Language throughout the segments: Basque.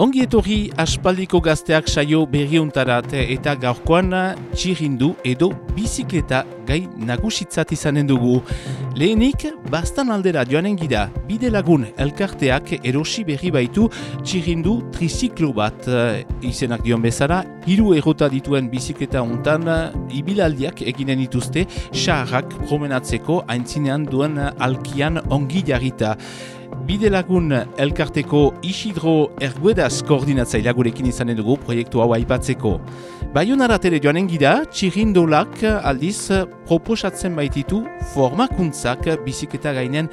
Ongi etorri aspaldiko gazteak saio berriuntarat eta gaurkoan txirindu edo bizikleta gai nagusitzat izanen dugu. Lehenik, bastan aldera joanen gira, bide lagun elkarteak erosi berri baitu txirindu triziklo bat izenak dion bezala, hiru errota dituen bizikleta hontan ibilaldiak eginen dituzte, xarrak promenatzeko haintzinean duen alkian ongi jarrita. Bide lagun elkarteko Isidro Erguedaz koordinatzailea gurekin izanen dugu proiektu hau aipatzeko. Baionara tere joanen gira, txirindolak aldiz proposatzen baititu formakuntzak biziketa gainen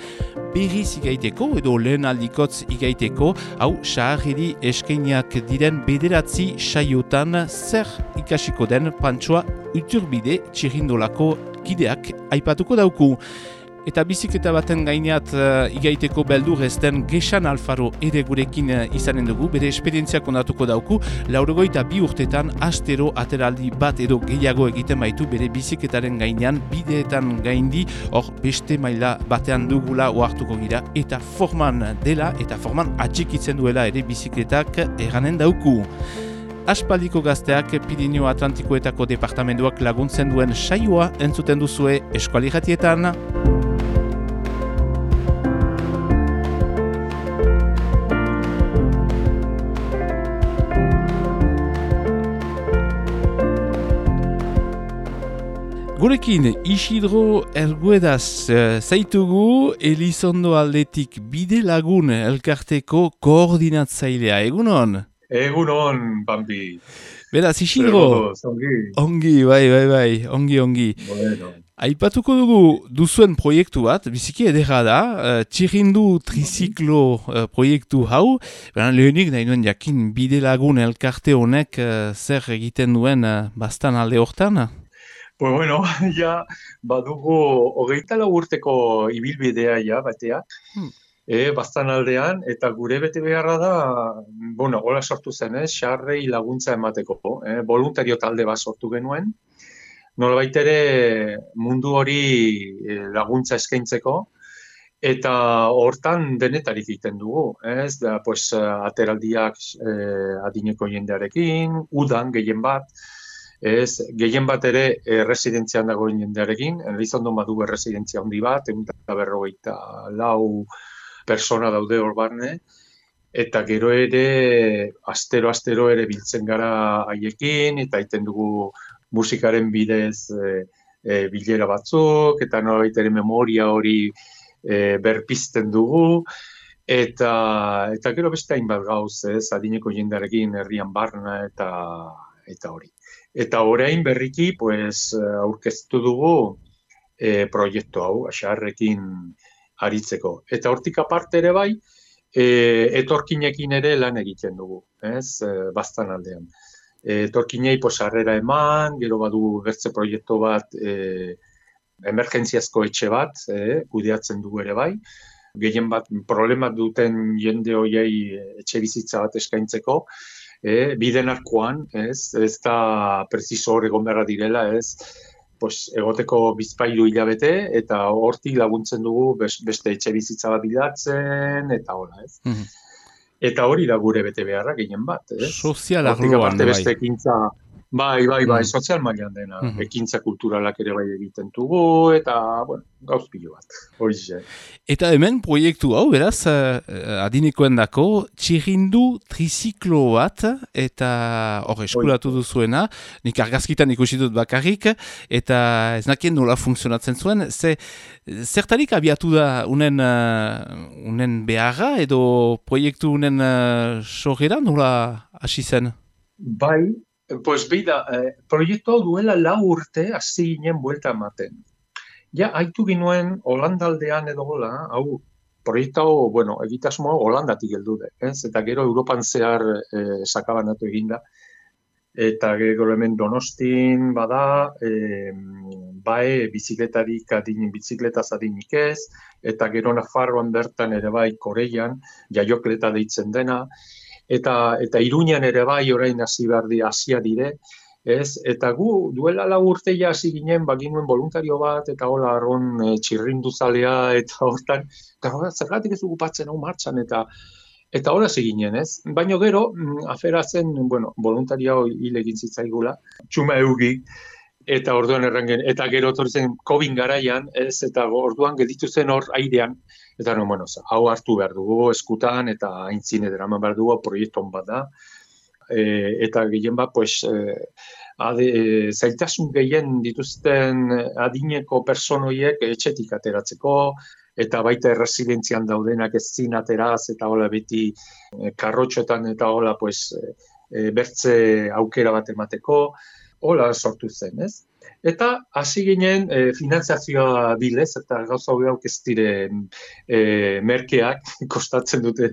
berriz igaiteko edo lehen aldikotz igaiteko, hau saharri eskeiniak diren bederatzi saiotan zer ikasiko den pantsoa uturbide txirindolako kideak aipatuko dauku. Eta bizikleta baten gaineat uh, igaiteko beldur ez den Gesan Alfaro ere gurekin uh, izanen dugu, bere esperientziak ondatuko dauku, laurogoita bi urtetan astero ateraldi bat edo gehiago egiten baitu bere bizikletaren gainean, bideetan gaindi, hor beste maila batean dugula oartuko gira, eta forman dela eta forman atxikitzen duela ere bizikletak eranen dauku. Aspaldiko gazteak Pirineo Atlantikoetako departamentuak laguntzen duen saioa entzuten duzue eskuali jatietan. Gurekin, Isidro Erguedaz uh, zaitugu Elizondo aldetik bide lagun elkarteko koordinatzailea. Egunon? Egunon, Bambi. Beraz, Isidro? Ongi. Ongi, bai, bai, bai, ongi, ongi. Bueno. Aipatuko dugu duzuen proiektu bat, biziki edera da, uh, txirindu triziklo uh, proiektu hau, Beran, lehenik nahi duen jakin bide lagun elkarte honek uh, zer egiten duen uh, bastan alde hortan? Pues bueno, ja, badugu hogeita urteko ibilbidea ja, batea, hmm. e, bastan aldean, eta gure bete beharra da, bueno, hola sortu zen, eh, xarrei laguntza emateko, eh, voluntario talde bat sortu genuen, nolabait ere mundu hori e, laguntza eskaintzeko, eta hortan denetarik egiten dugu, ez, da, pues, ateraldiak eh, adineko jendearekin, udan gehien bat, Ez, gehien bat ere erresidentzian dagoen jendearekin, Elizondo badu erresidentzia handi bat, egun eta berrogeita lau persona daude hor barne, eta gero ere, astero-astero ere biltzen gara haiekin, eta egiten dugu musikaren bidez e, e, bilera batzuk, eta nolabait ere memoria hori e, berpizten dugu, eta, eta gero beste hainbat gauz, ez, adineko jendearekin herrian barna eta eta hori. Eta orain berriki, pues, aurkeztu dugu e, proiektu hau, asarrekin aritzeko. Eta hortik aparte ere bai, e, etorkinekin ere lan egiten dugu, ez, e, bastan aldean. E, etorkinei posarrera eman, gero badu bertze proiektu bat, e, emergentziazko etxe bat, e, kudeatzen dugu ere bai, gehien bat problema duten jende hoiei etxe bizitza bat eskaintzeko, e, biden arkoan, ez, ez da preciso hor egon beharra direla, ez, pues, egoteko bizpailu hilabete, eta hortik laguntzen dugu beste etxe bizitza bat bilatzen, eta hola, ez. Eta hori da gure bete beharra gehien bat, ez. Sozial arloan, bai. Beste ekintza, Bai, bai, bai, mm. sozial mailan dena. Mm -hmm. Ekintza kulturalak ere bai egiten dugu, eta, bueno, gauz pilo bat. Horize. Eta hemen proiektu hau, beraz, uh, adinekoen dako, txirindu triziklo bat, eta hor eskuratu duzuena, nik argazkitan ikusi dut bakarrik, eta ez nakien nola funtzionatzen zuen, ze, zertarik abiatu da unen, uh, unen beharra, edo proiektu unen uh, sogera nola hasi zen? Bai, Pues bida, eh, proiektu hau duela lau urte hasi ginen buelta ematen. Ja, haitu ginuen Holandaldean edo gola, hau, proiektu hau, bueno, egitasmoa Holandatik heldu de, ez? Eta gero Europan zehar eh, sakabanatu eginda. Eta gero hemen Donostin bada, eh, bae bizikletarik adin, bizikleta zadinik ez, eta gero Nafarroan bertan ere bai Koreian, jaiokleta deitzen dena, eta eta Iruñan ere bai orain hasi berdi hasia dire, ez? Eta gu duela la urte ja hasi ginen baginuen voluntario bat eta hola arron e, txirrinduzalea eta hortan, eta zergatik ez dugu patzen hau martxan eta Eta horaz eginen, ez? Baina gero, mm, afera zen, bueno, voluntaria hil egin zitzaigula, txuma eugi, eta orduan errangen, eta gero torri zen COVID garaian, ez? Eta orduan geditu zen hor airean, eta no, bueno, hau hartu behar dugu eskutan, eta aintzine deraman behar dugu, proiekton bat da. E, eta gehien bat, pues, e, ade, e, zailtasun gehien dituzten adineko personoiek etxetik ateratzeko, eta baita erresidentzian daudenak ez zinateraz, eta hola beti e, karrotxotan eta hola pues, e, bertze aukera bat emateko, hola sortu zen, ez? Eta hasi ginen e, finanziazioa bilez, eta gauza hori hauk ez diren e, merkeak, kostatzen dute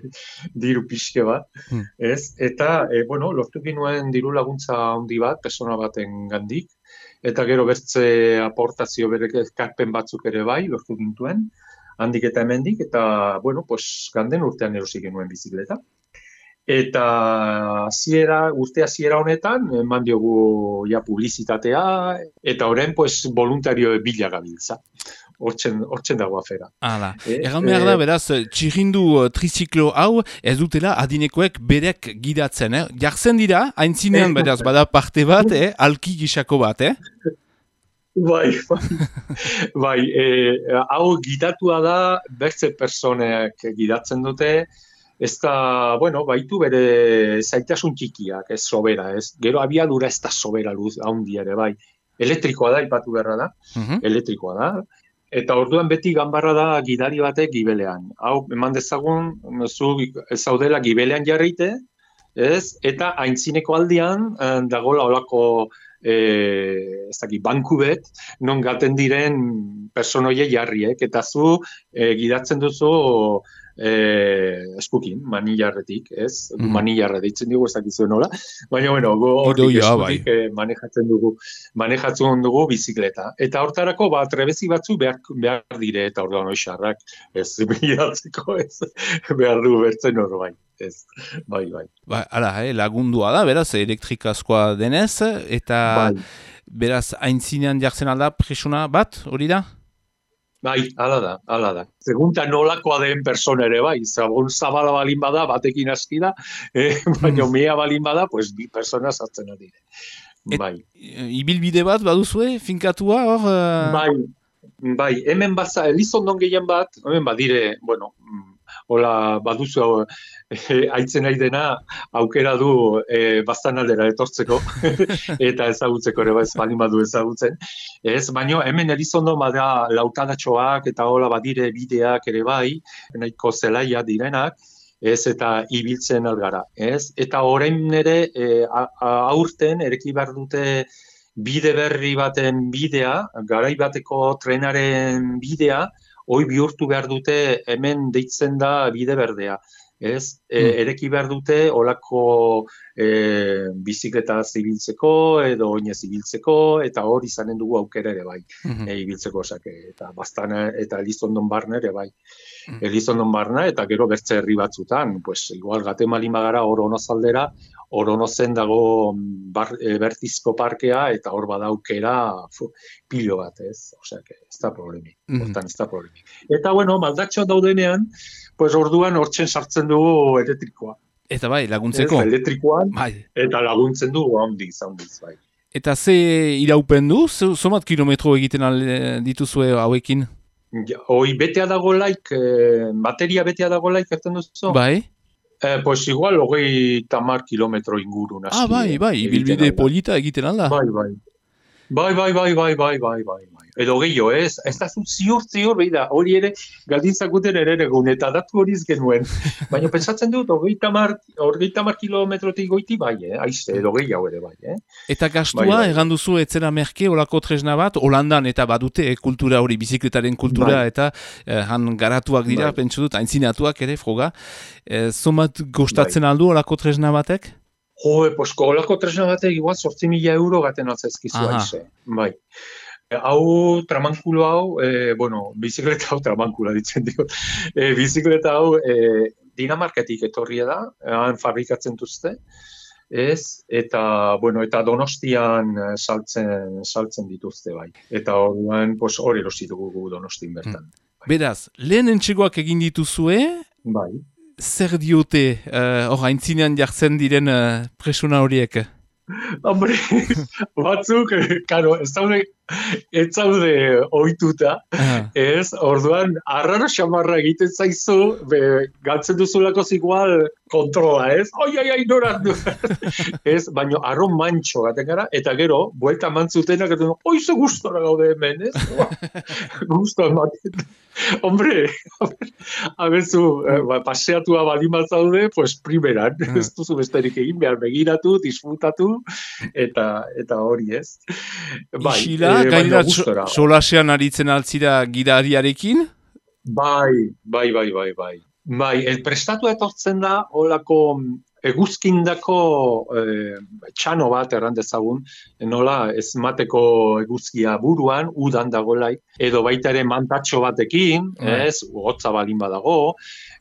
diru pixke bat, hmm. ez? Eta, e, bueno, lortu ginuen diru laguntza handi bat, persona baten gandik, eta gero bertze aportazio berek karpen batzuk ere bai, lortu gintuen, handik eta hemendik eta bueno, pues ganden urtean erosi genuen bizikleta. Eta hasiera urte hasiera honetan eman diogu ja publizitatea eta orain pues voluntario bila gabiltza. Hortzen, hortzen dago afera. Hala, eh, egan behar da, eh, beraz, txirindu uh, triziklo hau, ez dutela adinekoek berek gidatzen, eh? Jartzen dira, haintzinean, eh, beraz, bada parte bat, eh? Alki gisako bat, eh? Bai, bai, bai e, hau gidatua da, bertze personek gidatzen dute, ez da, bueno, baitu bere zaitasun txikiak, ez sobera, ez, gero abiadura ez da sobera luz, haundi ere, bai, elektrikoa da, ipatu beharra da, mhm. elektrikoa da, eta orduan beti ganbarra da gidari batek gibelean. Hau, eman dezagun, zu zaudela gibelean jarrite, ez, eta aintzineko aldian, eh, dagola olako, eh ez dakit banku bet non gaten diren personoie jarriek. Eta zu e, gidatzen duzu eh eskukin manillarretik, ez? Mm. Manillarra deitzen dugu ez dakizu nola. Baina bueno, go bai. eh, manejatzen dugu manejatzen dugu bizikleta. Eta hortarako ba trebezi batzu behar, behar dire eta orduan oixarrak ez bilatzeko ez behar du bertzen hor bai ez, bai, bai. Ba, ala, eh, lagundua da, beraz, elektrikazkoa denez, eta bai. beraz, haintzinean jartzen alda presuna bat, hori da? Bai, ala da, ala da. Segunta nolakoa den persona ere, bai, zabon zabala balin bada, batekin aski da, eh, baina mm. mea balin bada, pues, bi persona sartzen adire. Bai. ibilbide bat, baduzue, finkatua, hor? Uh... Bai, bai, hemen baza, elizondon gehien bat, hemen badire, bueno, mm, hola baduzu e, aitzen nahi dena aukera du e, bastan aldera etortzeko eta ezagutzeko ere ez bali badu ezagutzen. Ez, baino hemen erizondo bada lautadatxoak eta hola badire bideak ere bai, nahiko zelaia direnak, ez eta ibiltzen algara. Ez? Eta orain ere e, aurten ereki behar dute bide berri baten bidea, garai bateko trenaren bidea, hoi bihurtu behar dute hemen deitzen da bide berdea. Ez, e, hmm. ereki behar dute olako e, bizikleta zibiltzeko edo oinez ibiltzeko eta hori izanen dugu aukera ere bai mm e, ibiltzeko osake eta bastana eta Elizondon barne ere bai. Mm Elizondon barna eta gero bertze herri batzutan, pues igual Gatemalin bagara oro onozaldera, oronozen dago mm, bar, e, bertizko parkea eta hor badaukera fu, pilo bat, ez? Osea, ez da problemi. Mm -hmm. ez da problemi. Eta bueno, maldatxo daudenean, pues orduan hortzen sartzen dugu elektrikoa. Eta bai, laguntzeko. Ez, elektrikoan, bai. eta laguntzen dugu handiz, handiz, bai. Eta ze iraupen du? Zomat kilometro egiten dituzue hauekin? Ja, oi, betea dago laik, eh, bateria betea dago laik, erten duzu? Bai. Eh, pues igual hogei tamar kilometro inguru. Ah, bai, bai, ibilbide polita egiten alda. Bai, bai. Bai, bai, bai, bai, bai, bai, bai, bai. Edo gehiago, ez? Ez da ziur, ziur, behi da, hori ere, galdintzakuten ere egun, eta datu horiz genuen. Baina pentsatzen dut, hori tamar, tamar kilometrotik goiti, bai, eh? Aize, edo gehiago ere, bai, eh? Eta gastua, bai, bai. eganduzu, etzera merke, olako tresna bat, Holandan eta badute, eh, kultura hori, bizikletaren kultura, bai. eta eh, han garatuak dira, bai. pentsu dut, haintzinatuak ere, froga. Eh, zomat gostatzen bai. aldu, olako tresna batek? Jo, pues kolako tresna batek igual sortzi mila euro gaten atzezkizu aize. Bai. E, hau, tramankulo hau, e, bueno, bizikleta hau tramankulo ditzen dio. E, bizikleta hau e, Dinamarketik etorria da, han fabrikatzen duzte. Ez, eta, bueno, eta donostian saltzen, saltzen dituzte bai. Eta orduan, pues, hori erosi dugu donostin bertan. Hmm. Beraz, lehen entxegoak egin dituzue, bai zer diote hor uh, aintzinean jartzen diren uh, presuna horiek? Hombre, batzuk, karo, ez daude, ez daude oituta, ez, orduan, arraro xamarra egiten zaizu, be, galtzen duzulako zigual kontrola, ez, oi, oi, oi, norat, ez, baina arro mantxo gaten gara, eta gero, buelta mantzutenak, eta oi, ze gustora gaude hemen, ez, gustora ematen, Hombre, abezu, eh, ba, paseatua bali zaude, pues primeran, mm. ez duzu besterik egin, behar begiratu, disfrutatu, eta eta hori ez. Bai, Isila, eh, gainera solasean aritzen altzira gidariarekin? Bai, bai, bai, bai, bai. Bai, el prestatu etortzen da, holako eguzkindako e, txano bat errandezagun, nola ez mateko eguzkia buruan, udan dagolai, edo baita ere mantatxo batekin, mm. ez, gotza balin badago,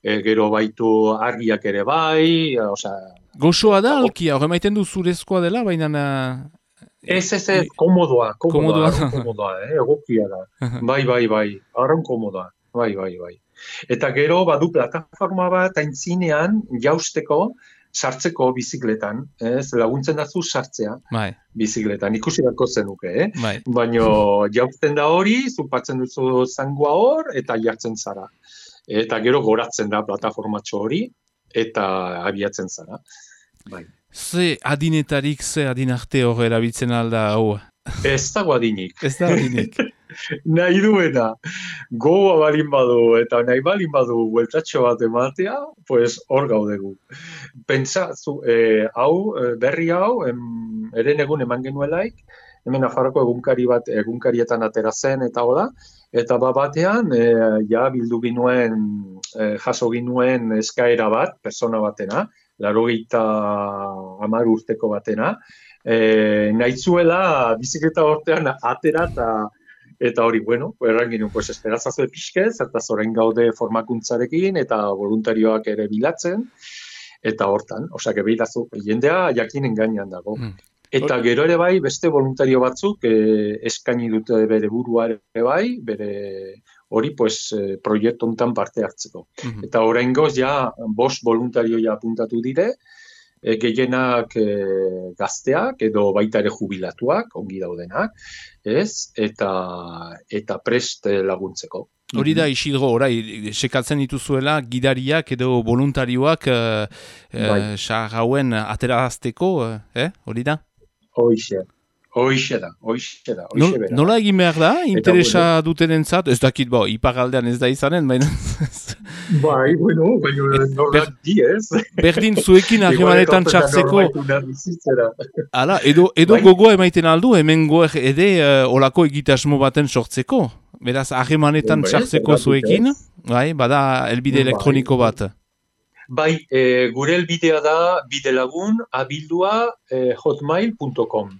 e, gero baitu argiak ere bai, osea... Gozoa da, alkia, hori maiten du zurezkoa dela, baina... Ez, ez, ez, komodoa, komodoa, komodoa, eh, egokia da. Bai, bai, bai, arren komodoa, bai, bai, bai. Eta gero, badu plataforma bat, aintzinean, jausteko, sartzeko bizikletan, ez, laguntzen dazu sartzea bai. bizikletan, ikusi dako zenuke, eh? Bai. Baina jauzten da hori, zupatzen duzu zangua hor, eta jartzen zara. Eta gero goratzen da plataformatxo hori, eta abiatzen zara. Bai. Ze adinetarik, ze adinarte hor erabiltzen alda hau? Ez dago adinik. Ez dago adinik. nahi duena, goa balin badu eta nahi balin badu bueltatxo bat ematea, pues hor gaudegu. Pentsa, e, hau, e, berri hau, em, eren egun eman genuelaik, hemen afarroko egunkari bat, egunkarietan atera zen eta hola, eta ba batean, e, ja bildu ginuen, e, jaso ginuen eskaera bat, persona batena, laro gita amar urteko batena, e, nahizuela bizikleta hortean atera eta Eta hori, bueno, erran ginen, pues, esperazazue pixke, zertaz orain gaude formakuntzarekin eta voluntarioak ere bilatzen, eta hortan, osea, behirazu, jendea jakinen gainean dago. Hmm. Eta gero ere bai, beste voluntario batzuk eh, eskaini dute bere burua ere bai, bere hori pues, eh, proiektu honetan parte hartzeko. Hmm. Eta orain goz, ja, bost voluntarioa apuntatu dire, e, gehienak e, gazteak edo baita ere jubilatuak, ongi daudenak, ez? Eta, eta prest laguntzeko. Hori da, Isidro, orai, sekatzen dituzuela, gidariak edo voluntarioak uh, uh, hauen aterazteko, eh? hori da? Hoxe, Hoixe da, hoixe da, hoixe bera. Nola egin behar da, interesa bueno, duten entzat, ez dakit, bo, ipagaldean ez da izanen, baina... bai, bueno, baina nola di ez. Berdin zuekin ahemanetan txartzeko... Hala, edo, edo bai. gogoa emaiten aldu, hemen goer ede uh, olako egitasmo baten sortzeko. Beraz, ahemanetan txartzeko zuekin, bai, bada elbide bai. elektroniko bat. Bai, e, gure elbidea da bidelagun abildua e, hotmail.com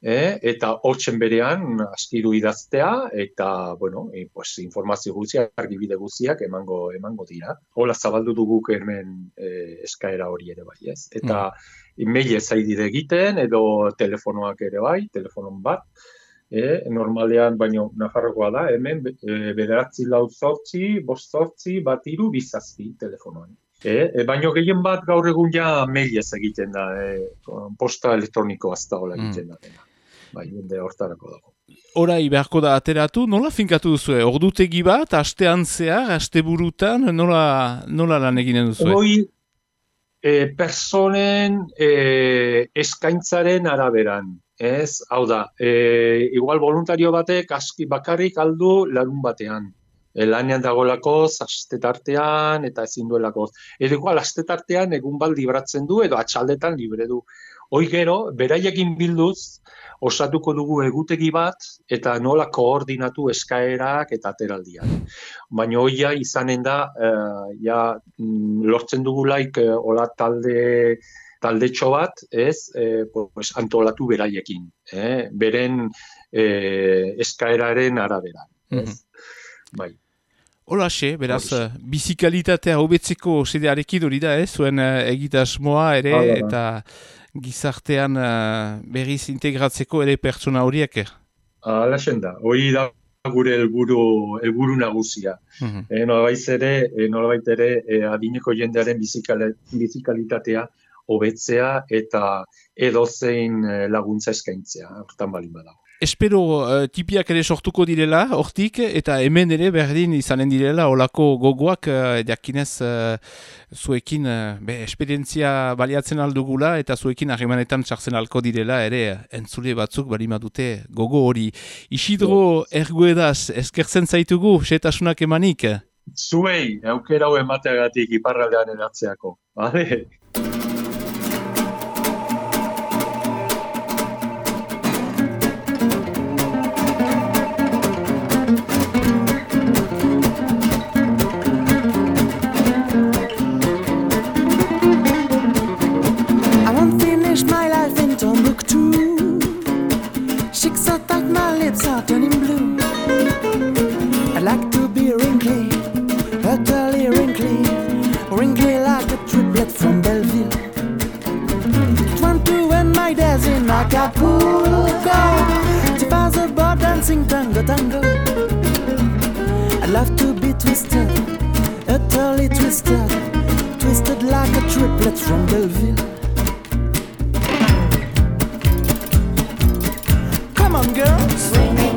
e, eta hortzen berean askiru idaztea eta bueno, e, pues, informazio guztiak, argibide guztiak emango emango dira. Hola zabaldu dugu hemen e, eskaera hori ere bai, ez? Eta mm. email ez egiten edo telefonoak ere bai, telefonon bat. E, normalean, baino nafarrokoa da, hemen e, bederatzi lau zortzi, bost zortzi, bat iru bizazpi telefonoan. E, e, baino gehien bat gaur egun ja mail ez egiten da, e, posta elektroniko azta mm. egiten da bai, jende hortarako dago. Horai beharko da ateratu, nola finkatu duzu? Ordutegi bat, astean zehar, aste burutan, nola, nola lan eginen duzu? Hoi, e, personen e, eskaintzaren araberan. Ez, hau da, e, igual voluntario batek aski bakarrik aldu larun batean. E, lanean dagolako, astetartean eta ezin duelako. Edo igual, astetartean egun bat libratzen du edo atxaldetan libre du. Hoi gero, beraiekin bilduz, osatuko dugu egutegi bat eta nola koordinatu eskaerak eta ateraldiak. Baina hoia izanen da, uh, ja, mm, lortzen dugu laik uh, hola talde talde bat, ez, eh, pues, antolatu beraiekin, eh, beren eh, eskaeraren arabera. Ez? Mm Bai. Hola, xe, beraz, bizikalitatea hobetzeko sedearekin hori da, ez, zuen egitasmoa ere, eta gizartean uh, berriz integratzeko ere pertsona horiek? Hala da, hori da gure helburu helburu nagusia. Mm -hmm. e, nolabait ere, e, nolabait ere e, adineko jendearen bizikalitatea hobetzea eta edozein laguntza eskaintzea, hortan balin badago. Espero uh, tipiak ere sortuko direla, hortik, eta hemen ere berdin izanen direla, olako gogoak, uh, jakinez, uh, zuekin, uh, be, esperientzia baliatzen aldugula, eta zuekin harremanetan txartzen alko direla, ere, entzule batzuk bali dute gogo hori. Isidro erguedaz, eskertzen zaitugu, setasunak emanik? Zuei, aukera hau emateagatik iparraldean eratzeako, bale? spiders in Acapulco. the ball dancing tango tango. I love to be twisted, utterly twisted, twisted like a triplet from Belleville. Come on, girls.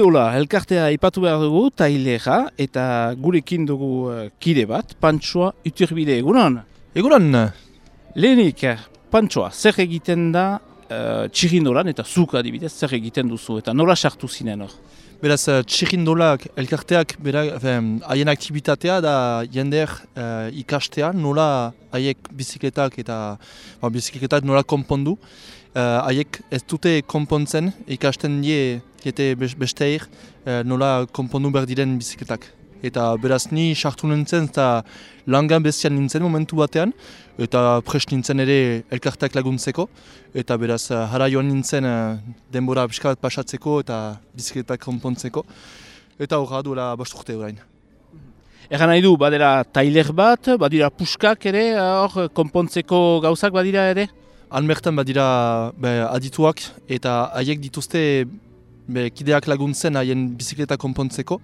Txirindola, elkartea ipatu behar dugu, tailera, eta gurekin dugu uh, kide bat, Pantsoa Uturbide, egunon? Egunon! Lehenik, Pantsoa, zer egiten da uh, txirindolan, eta zuk adibidez, zer egiten duzu, eta nola sartu zinen hor? Beraz, uh, txirindolak, elkarteak, haien aktivitatea da jender uh, ikastea, nola haiek bizikletak eta ba, bizikletak nola konpondu. Haiek ez dute konpontzen, ikasten die diete besteir eh, nola konpondu behar diren bizikletak. Eta beraz ni sartu nintzen eta langan bestian nintzen momentu batean, eta prest nintzen ere elkartak laguntzeko, eta beraz jara eh, joan nintzen eh, denbora pixka bat pasatzeko eta bizikletak konpontzeko, eta horra duela basturte horrein. Egan nahi du, badera tailer bat, badira puskak ere, hor konpontzeko gauzak badira ere? Han badira adituak eta haiek dituzte be, kideak laguntzen haien bizikleta konpontzeko.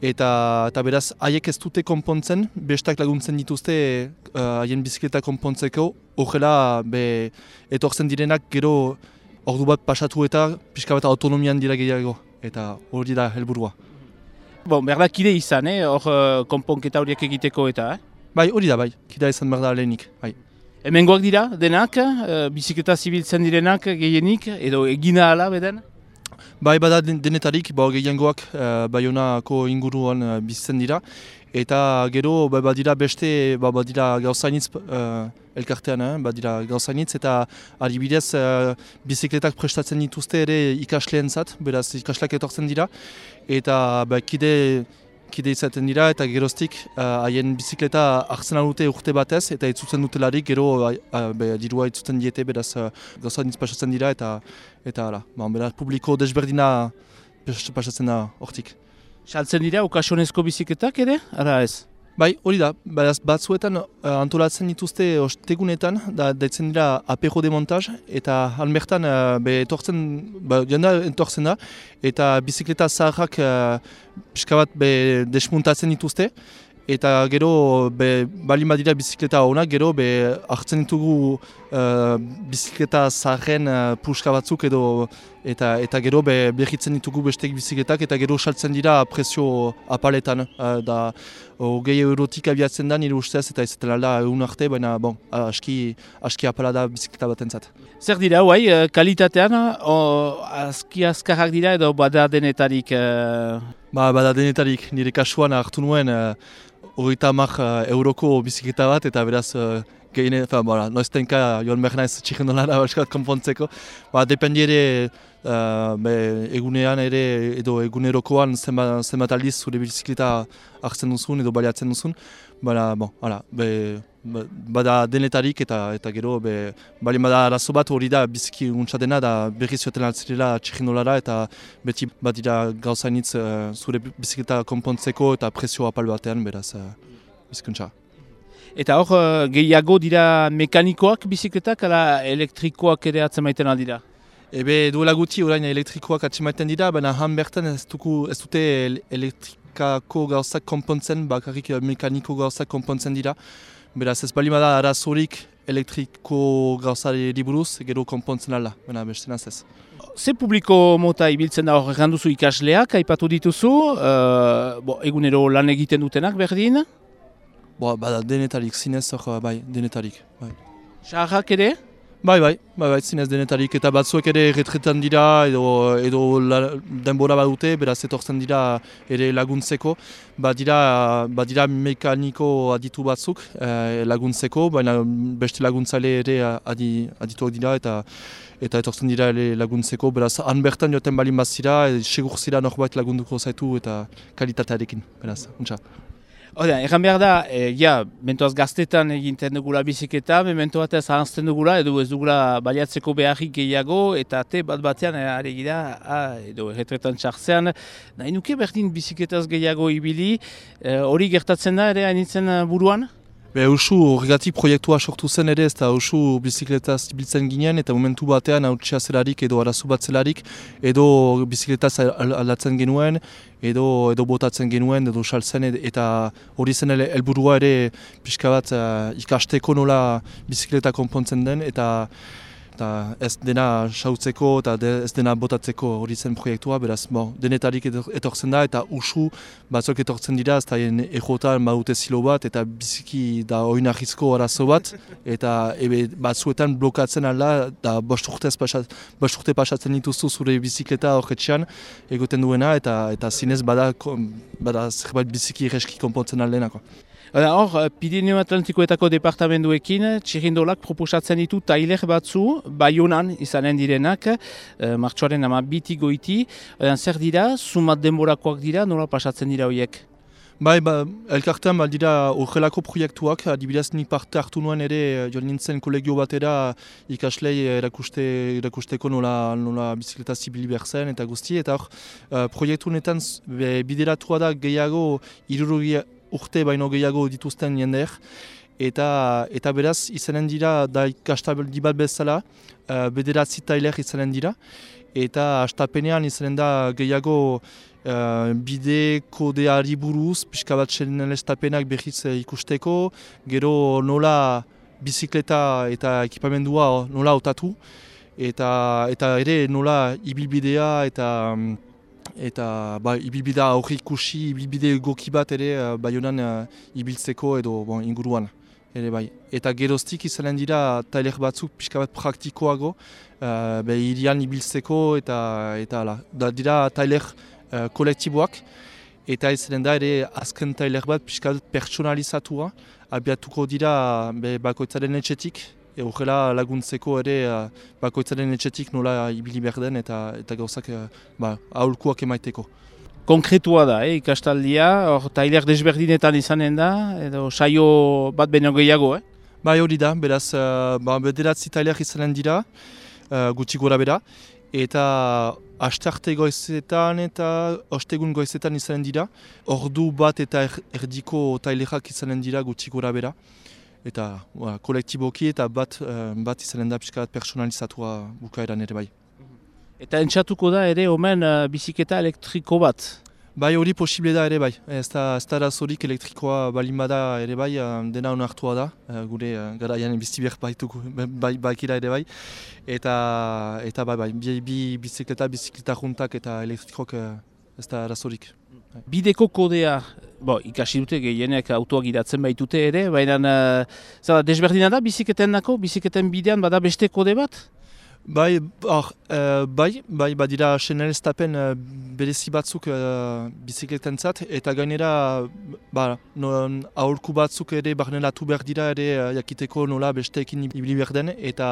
Eta, eta beraz, haiek ez dute konpontzen, bestak laguntzen dituzte uh, haien uh, bizikleta konpontzeko. Horrela, etortzen direnak gero ordu bat pasatu eta pixka bat autonomian dira gehiago. eta hori da helburua. Bon, berda kide izan, eh? hor uh, konponketa horiek egiteko eta, eh? Bai, hori da, bai, kide izan berda lehenik, bai. Hemengoak dira, denak, uh, bizikleta zibiltzen direnak gehienik, edo egina ala, beden? Bai, bada denetarik, ba, gehiengoak uh, Bayonako inguruan uh, bizitzen dira, eta gero ba, badira beste ba, badira gauzainitz uh, elkartean, eh? badira gauzainitz eta adibidez uh, bizikletak prestatzen dituzte ere ikasleen zat, beraz ikasleak etortzen dira eta ba, kide, kide izaten dira eta geroztik haien uh, bizikleta hartzen dute urte batez eta itzutzen dutelarik gero be, dirua itzutzen diete beraz uh, gauzainitz pasatzen dira eta eta ara, ba, beraz publiko desberdina pasatzen da hortik. Saltzen dira, okasionezko biziketak ere, ara ez? Bai, hori da, batzuetan uh, antolatzen dituzte ostegunetan, da daitzen dira apero de montaz, eta hanbertan uh, be etortzen, ba, janda etortzen da, eta bizikleta zaharrak uh, piskabat be desmuntatzen dituzte, eta gero be, bali badira bizikleta honak, gero be hartzen ditugu uh, bizikleta zaharren uh, puska batzuk edo eta eta gero be behitzen ditugu bestek bizikletak eta gero saltzen dira prezio apaletan uh, da hogei eurotik abiatzen da nire ustez eta ez da egun arte, baina bon, aski, aski apala da bizikleta bat entzat. Zer dira, guai, kalitatean, o, aski azkarrak dira edo bada denetarik? Ba, bada denetarik, nire kasuan hartu nuen hogeita uh, uh, euroko bizikleta bat, eta beraz, uh, gehine, noiztenka joan behar naiz txikendolara baskat konpontzeko. Ba, dependi ere, uh, be, egunean ere, edo egunerokoan zenbat, zenbat aldiz zure bizikleta hartzen duzun edo baliatzen duzun. Baina, bon, hala, be, ba, bada denetarik eta eta gero, be, bali bada arazo bat hori da biziki untsa dena da berri zioten altzirela txikindolara eta beti badira gauzainitz uh, zure bizikleta konpontzeko eta presio apal batean, beraz, uh, bizikuntza. Eta hor, uh, gehiago dira mekanikoak bizikletak, ala elektrikoak ere atzemaiten dira? Ebe duela guti orain elektrikoak atzemaiten dira, baina han bertan ez, duku, ez dute elektrik mekaniko gauzak konpontzen, bakarrik eh, mekaniko gauzak konpontzen dira. Beraz ez bali bada arazorik elektriko gauzari buruz, gero konpontzen ala, baina beste ez. Ze publiko mota ibiltzen da hor duzu ikasleak, aipatu dituzu, uh, bo, egunero lan egiten dutenak berdin? Bo, bada denetarik, zinez hor, bai, denetarik. Bai. Sarrak ere? Bai, bai, bai, bai, zinez denetarik, eta batzuek ere retretan dira, edo, edo la, denbora badute, beraz etortzen dira ere laguntzeko. Badira, badira mekaniko aditu batzuk eh, laguntzeko, baina beste laguntzale ere adi, adituak dira, eta eta etortzen dira ere laguntzeko. Beraz, han bertan joten balin bazira, segur zira norbait lagunduko zaitu eta kalitatearekin, beraz, untsa. Oda, egan behar da, e, ja, mentoaz gaztetan eginten dugula biziketa, memento bat ez ahazten dugula, edo ez dugula baliatzeko beharrik gehiago, eta te bat batean e, are gira, edo erretretan txartzean, nahi nuke berdin biziketaz gehiago ibili, e, hori gertatzen da ere hainitzen buruan? Be, usu horregatik proiektua sortu zen ere, ez da usu bizikleta zibiltzen ginen, eta momentu batean hautsia zelarik edo arazu bat zelarik, edo bizikleta aldatzen genuen, edo edo botatzen genuen, edo saltzen, eta hori zen helburua ere pixka bat uh, ikasteko nola bizikleta konpontzen den, eta eta ez dena sautzeko eta ez dena botatzeko hori zen proiektua, beraz, bon, denetarik etortzen da eta usu batzok etortzen dira, ez da egotan badute zilo bat eta biziki da oinahizko arazo bat eta ebe batzuetan blokatzen ala da bost urte pasatzen dituzu zure bizikleta horretxean egoten duena eta eta zinez bada, bada zerbait biziki reski konpontzen aldenako. Hor, Pirineo Atlantikoetako departamentuekin txirindolak proposatzen ditu tailer batzu, baionan izanen direnak, e, martxoaren ama biti goiti. zer dira, sumat denborakoak dira, nola pasatzen dira horiek? Bai, ba, elkartean ba, dira urgelako proiektuak, adibidez nik parte hartu nuen ere eh, joan nintzen kolegio batera ikaslei erakusteko erakusteko nola, nola bizikleta zibili behar zen eta guzti, eta hor, uh, proiektu netan bideratua da gehiago irurugia urte baino gehiago dituzten jendeek, eta eta beraz izanen dira da ikastabeldi bat bezala, uh, bederatzi tailer izanen dira, eta astapenean izanen da gehiago uh, bide kodeari buruz, pixka bat txenen estapenak behiz ikusteko, gero nola bizikleta eta ekipamendua nola otatu, eta, eta ere nola ibilbidea eta eta ba, ibilbida hori ikusi, ibilbide goki bat ere uh, bai honan ibiltzeko edo bon, inguruan. Ere bai. Eta geroztik izanen dira tailer batzuk pixka bat praktikoago, uh, be irian ibiltzeko eta eta ala. Da dira tailer uh, kolektiboak, eta izanen da ere azken tailer bat pixka bat pertsonalizatua, abiatuko dira be, bakoitzaren etxetik, e, horrela laguntzeko ere uh, bakoitzaren etxetik nola ibili behar den eta, eta gauzak uh, ba, aholkuak emaiteko. Konkretua da, eh, ikastaldia, hor tailer desberdinetan izanen da, edo saio bat beno gehiago, eh? Bai hori da, beraz, uh, ba, bederatzi tailer izanen dira, uh, gutxi gora bera, eta astarte goizetan eta ostegun goizetan izanen dira, ordu bat eta er, erdiko tailerak izanen dira gutxi gora bera, eta ba, kolektiboki eta bat, uh, bat izanen da pixka personalizatua bukaeran ere bai. Eta entxatuko da ere omen uh, biziketa elektriko bat? Bai hori posible da ere bai. Ez da, ez da razorik elektrikoa balin bada ere bai, uh, dena hona hartua da. Gure garaian biztibiak baituko, bai, baikira ere bai. Eta, eta bai bai, bi, bi bizikleta, bizikleta juntak eta elektrikok ez da razorik. Bideko kodea, bo, ikasi dute gehienek autoak idatzen baitute ere, baina uh, desberdina da bizikleten nako, bizikleten bidean bada beste kode bat? Bai, or, uh, bai, bai, badira Chanel Stapen uh, berezi batzuk uh, bizikletan zat, eta gainera ba, no, aholku batzuk ere barnelatu behar dira ere uh, jakiteko nola besteekin ibili behar den, eta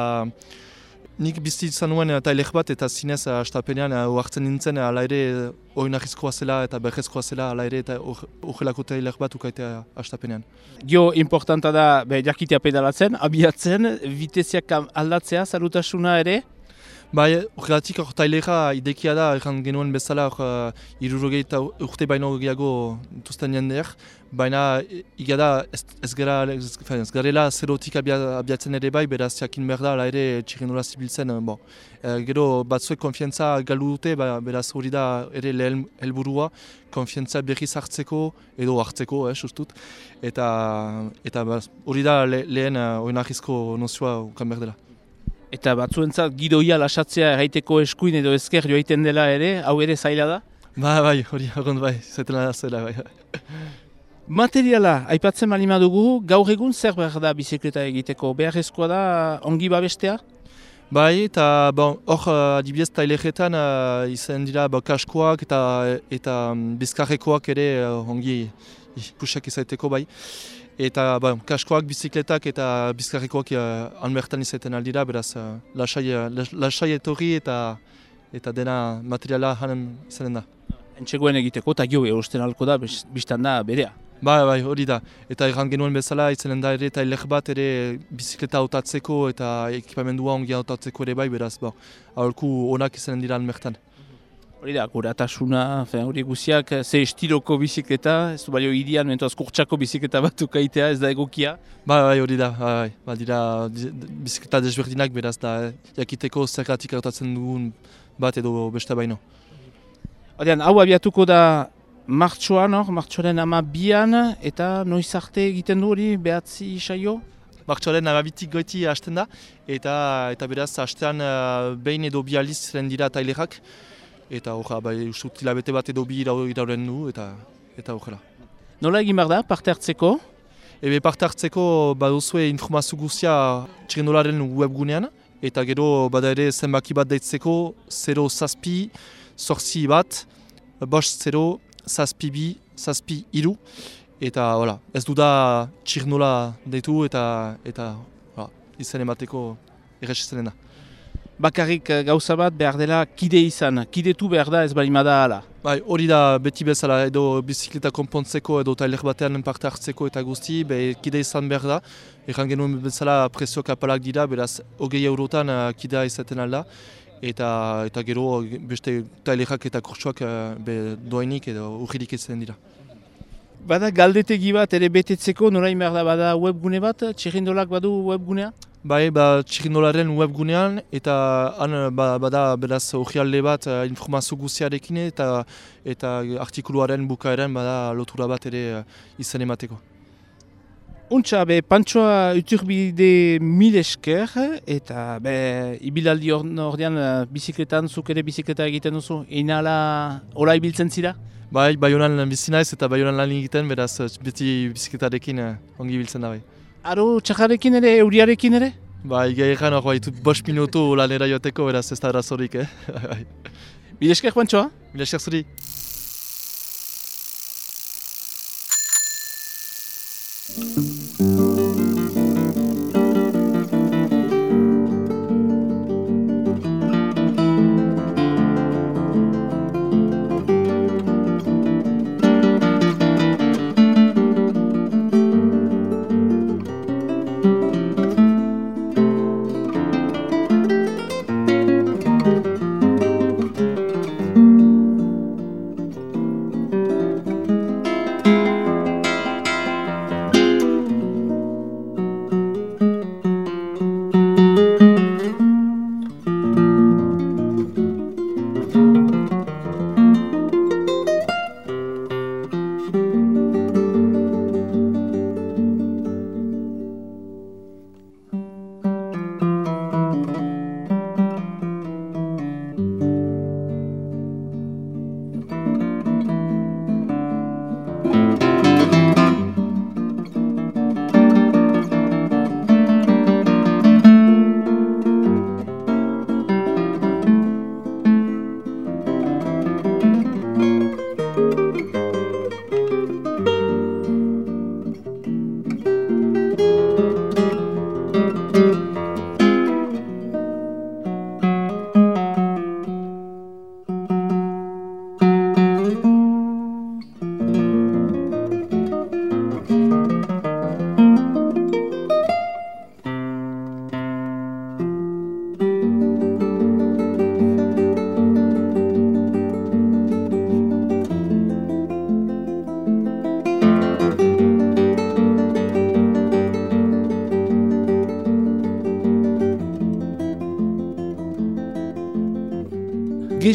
nik bizitzan nuen eta elek bat eta zinez uh, Stapenean uh, nintzen ala ere oinahizkoa zela eta berrezkoa zela ala ere eta horrelako eta elek bat ukaitea Stapenean. Gio importanta da be, jakitea pedalatzen, abiatzen, viteziak aldatzea, salutasuna ere? Bai, horregatik hor tailera idekia da, erran genuen bezala hor uh, irurogei eta urte baino gehiago duzten jendeak, baina iga da ez, ez, garela zerotik abiatzen ere bai, beraz jakin behar da, ere txirinura zibiltzen. Bon. E, gero batzuek konfientza galu dute, ba, beraz hori da ere lehen helburua, konfientza berriz hartzeko, edo hartzeko, eh, sustut. Eta, eta hori da le, lehen uh, oinahizko nozioa ukan behar dela. Eta batzuentzat gidoia lasatzea erraiteko eskuin edo ezker joaiten dela ere, hau ere zaila da? Ba, bai, hori agond bai, zaitela da zela, bai. Materiala, aipatzen malima dugu, gaur egun zer behar da bizikleta egiteko? Behar da ongi babestea? Bai, eta bon, hor adibidez taileretan uh, izan dira kaskoak eta, eta um, bizkarrekoak ere uh, ongi pusak izaiteko bai. Eta ba, kaskoak, bizikletak eta bizkarrikoak uh, anbertan izaten aldira, beraz uh, lasai, uh, lasai etorri eta eta dena materiala hanen izanen da. Entxegoen egiteko eta gio eusten alko da, biztan da berea. Ba, bai, hori da. Eta erran genuen bezala, izanen da ere eta elek bat ere bizikleta hautatzeko eta ekipamendua ongi hautatzeko ere bai, beraz, ba, aholku onak izanen dira anbertan. Hori da, guratasuna, hori guziak, ze estiloko bizikleta, ez du balio irian, mentoaz kurtsako bizikleta batuk aitea, ez da egokia? Ba, bai, hori da, bai, bai, ba, bizikleta desberdinak beraz da, jakiteko zergatik hartatzen dugun bat edo beste baino. Horian, hau abiatuko da martxoan, hor, martxoaren ama bian, eta noiz arte egiten du hori behatzi saio? Martxoaren arabitik goiti hasten da, eta, eta beraz, hastean uh, behin edo bializ ziren dira tailerak, eta horra, bai, usut hilabete bat edo bi irauren du, eta eta horrela. Nola egin behar da, parte hartzeko? Ebe parte hartzeko baduzue informazio guzia txirindolaren webgunean, eta gero bada ere zenbaki bat daitzeko 0 zazpi, sorzi bat, bost 0, zazpi bi, zazpi iru, eta hola, ez du da txirinola daitu eta eta hola, izan emateko erresitzen da bakarrik eh, gauza bat behar dela kide izan, kidetu behar da ez balimada ala. Bai, hori da beti bezala edo bizikleta konpontzeko edo tailer batean parte hartzeko eta guzti, be, kide izan behar da. Egan genuen bezala presio kapalak dira, beraz hogei eurotan uh, kidea izaten alda. Eta, eta gero beste tailerak eta kurtsuak uh, doainik edo urririk izan dira. Bada galdetegi bat ere betetzeko norain behar da bada webgune bat, txerrindolak badu webgunea? Bai, ba, txirindolaren webgunean eta han ba, bada beraz orrialde bat uh, informazio guziarekin eta eta artikuluaren bukaeren bada lotura bat ere uh, izan emateko. Untxa, be, pantsoa uturbide mil esker, eta be, ibilaldi ordean uh, bizikletan, zuk ere bizikleta egiten duzu, inala hola ibiltzen zira? Bai, bai honan bizinaiz eta bai honan lan egiten, beraz beti bizikletarekin ongi ibiltzen da bai. Aro, txakarekin ere, euriarekin ere? Bai, gai egan hor, bai, bost minutu lanera joateko, beraz ez da razorik, eh? Mil esker, pantsoa? Mil esker zuri.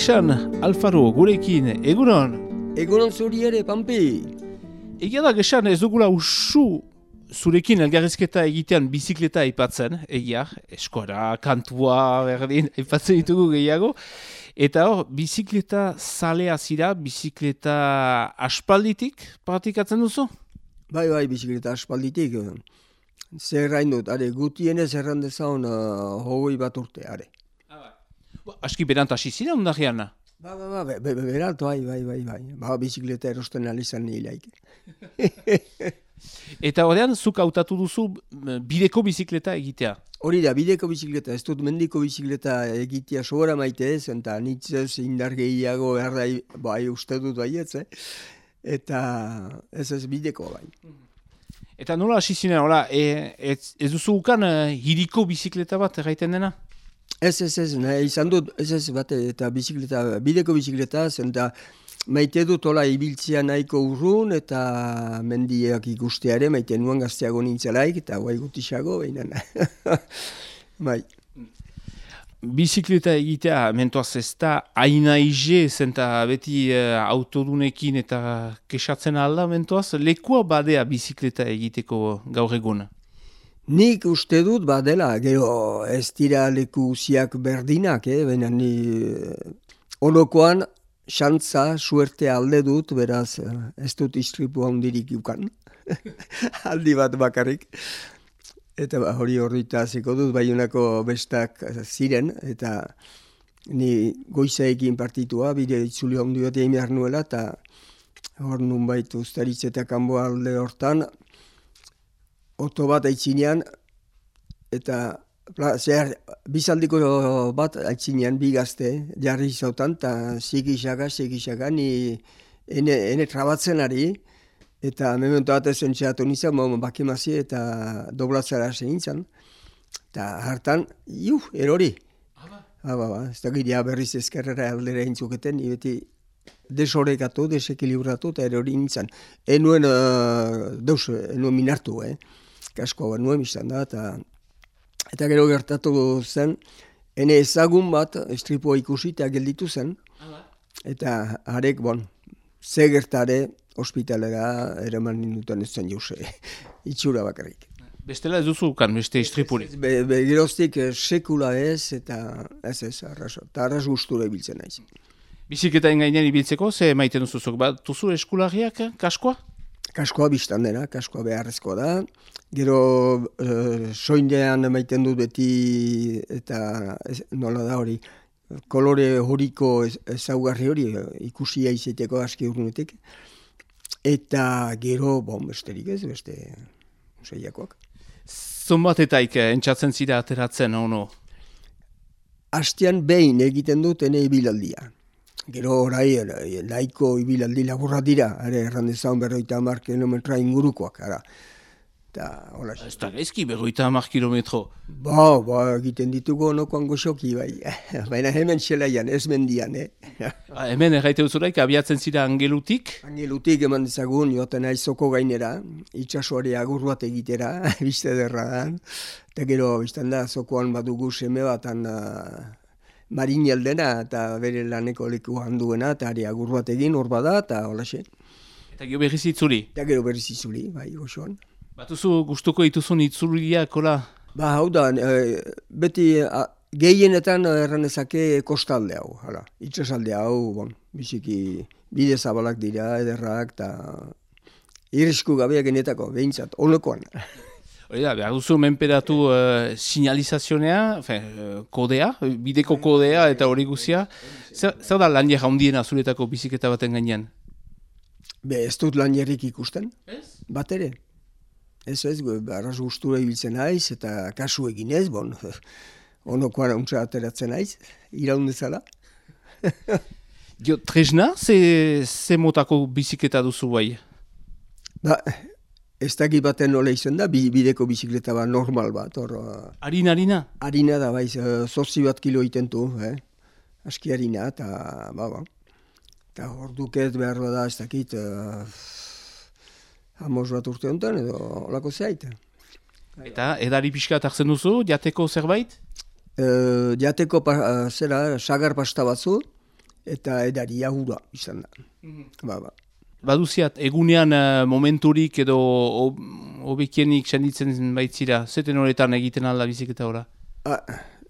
Gesan, Alfaro, gurekin, egunon? Egunon zuri ere, Pampi. Egia da, Gesan, ez dugula usu zurekin elgarrizketa egitean bizikleta aipatzen, egia, eskora, kantua, berdin, aipatzen ditugu gehiago. Eta hor, bizikleta zalea zira, bizikleta aspalditik praktikatzen duzu? Bai, bai, bizikleta aspalditik. Zerrain dut, are, gutienez erran dezaun uh, hogoi bat urte, are. Aski berant hasi zira undarean? Ba, ba, ba, be, be, berant, bai, bai, bai, bai. Ba, bizikleta erosten alizan nilaik. Eta horrean, zuk hautatu duzu bideko bizikleta egitea? Hori da, bideko bizikleta, ez dut mendiko bizikleta egitea sobera maite ez, eta nitzez indar gehiago erdai, bai, uste dut bai ez, eh? eta ez ez bideko bai. Eta nola hasi zinen, hola, e, ez, ez duzu ukan uh, hiriko bizikleta bat erraiten dena? Ez, ez, ez, nahi, izan dut, ez, ez, bate, eta bizikleta, bideko bizikleta, zen da, maite dut hola ibiltzea nahiko urrun, eta mendiak ikusteare, maite nuan gazteago nintzelaik, eta guai gutisago, behinan. bai. Bizikleta egitea, mentoaz ez da, aina ize, zenta beti uh, autodunekin eta kesatzen alda, mentoaz, lekua badea bizikleta egiteko gaur eguna? Nik uste dut badela, gero ez dira leku ziak berdinak, eh? baina ni onokoan xantza suerte alde dut, beraz ez dut istripu handirik ukan, aldi bat bakarrik. Eta ba, hori horrita ziko dut, baionako bestak ziren, eta ni goizaekin partitua, bide itzuli handi bat egin behar nuela, eta hor nun baitu ustaritzetak kanbo alde hortan, oto bat aitzinean, eta pla, zer, bizaldiko bat aitzinean, bi gazte, jarri zautan, eta zikisaka, zikisaka, ni ene, ene trabatzen ari, eta mementu bat ez entxeatu nizan, bon, bakimazi eta doblatzara zein zan. Eta hartan, iu, erori. Ba, ba, ba, ez da giria berriz ezkerrera aldera intzuketen, beti desorekatu, desekilibratu eta erori nintzen. Enuen, uh, deus, enuen minartu, eh? Kasko bat nuen izan da, eta, eta gero gertatu zen, ene ezagun bat estripua ikusi eta gelditu zen, eta arek, bon, ze gertare, ospitalera eraman ninduten ez zen jose, itxura bakarrik. Bestela ez duzu kan, beste istripuri. Be, be, geroztik eh, sekula ez, eta ez ez, arraso, eta arras gustura ibiltzen naiz. Biziketa engainean ibiltzeko, ze maiten duzuzuk, bat duzu eskulariak, kaskoa? Kaskoa biztan dena, kaskoa beharrezkoa da. Gero e, soindean maiten dut beti, eta ez, nola da hori, kolore horiko ezaugarri hori, ikusia izeteko aski urnutik. Eta gero, bon, besterik ez, beste zeiakoak. Zombatetaik entzatzen zira ateratzen, ono? Astian behin egiten dut ene ibilaldia. Gero orai, nahiko ibilaldi laburra dira, ere errandezan berroita amar kilometra ingurukoak, ara. Eta, hola. Ez da gaizki, berroita hamar kilometro. Ba, ba, egiten ditugu onokoan goxoki, bai. Baina hemen xelaian, ez mendian, eh? ba, hemen erraite duzuraik, abiatzen zira angelutik? Angelutik eman dezagun, joaten aizoko gainera, itxasuari agur bat egitera, biste derra da. Eta gero, biztan da, zokoan badugu seme batan uh, marin eldena, eta bere laneko leku handuena, eta ari agur bat egin, hor bada, eta hola Eta gero berriz itzuli? Eta gero berriz itzuli, bai, goxoan. Batuzu gustuko dituzun itzulia, kola? Ba, hau da, e, beti a, gehienetan erranezake kostalde hau, hala. Itxasalde hau, bon, biziki bide zabalak dira, ederrak, eta irisku gabeak genetako, behintzat, onokoan. Hori da, behar duzu menperatu uh, sinalizazionea, kodea, bideko kodea eta hori guzia. Zer, zer da lan jaundiena zuretako biziketa baten gainean? Be, ez dut lan ikusten. Ez? Bat ere. Ez ez, arraz gustura ibiltzen naiz, eta kasu egin ez, bon, onokoan untsa ateratzen naiz, iraundezala. jo, tresna, ze, ze motako biziketa duzu bai? Ba, ez daki baten nola izan da, bideko bizikleta bat normal bat. Or, harina, harina? Harina da, bai, zorzi bat kilo itentu, eh? aski harina, eta, ba, ba. Eta hor duket behar da, ez dakit, uh, Amos bat urte honetan edo olako zeait. Eta edari pixka hartzen duzu, jateko zerbait? E, jateko pa, zera, sagar pasta batzu eta edari jahura izan da. Mm ba, ba. Baduziat, egunean uh, momenturik edo obekienik senditzen baitzira, zeten horretan egiten alda biziketa ora?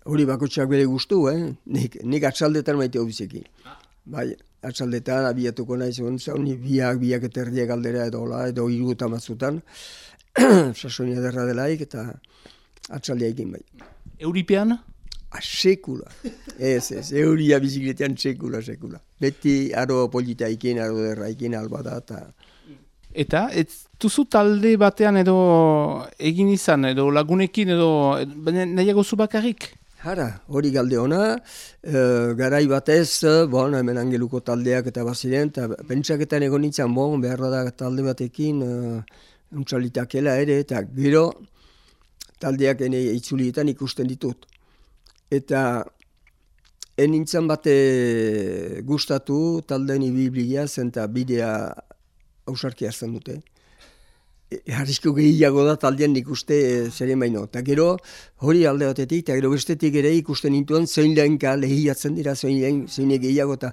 Hori bakotxak bere guztu, eh? nik, nik atzaldetan maite biziki. Ah. Bai, atxaldetan abiatuko nahi zuen, zaun, biak, biak eta erdiak aldera edo, la, edo iru eta mazutan, sasonia derra delaik, eta atxaldea egin bai. Euripean? A, sekula. ez, ez, euria bizikletean sekula, sekula. Beti aro polita ikin, aro derra ikin, alba da, eta... Eta, ez duzu talde batean edo egin izan, edo lagunekin, edo nahiago zu bakarrik? Hara, hori galde ona, e, garai batez, bon, hemen angeluko taldeak eta baziren, eta pentsaketan egon nintzen, bon, behar da talde batekin, e, ere, eta gero taldeak ene itzulietan ikusten ditut. Eta en nintzen bate gustatu taldean ibiblia zen eta bidea hausarki hartzen dute. Harrizko gehiago da taldean nik uste e, zeren baino. Eta gero hori alde batetik, eta gero bestetik ere ikusten nintuen zein lehenka lehiatzen dira zein lehen, zein gehiago. Eta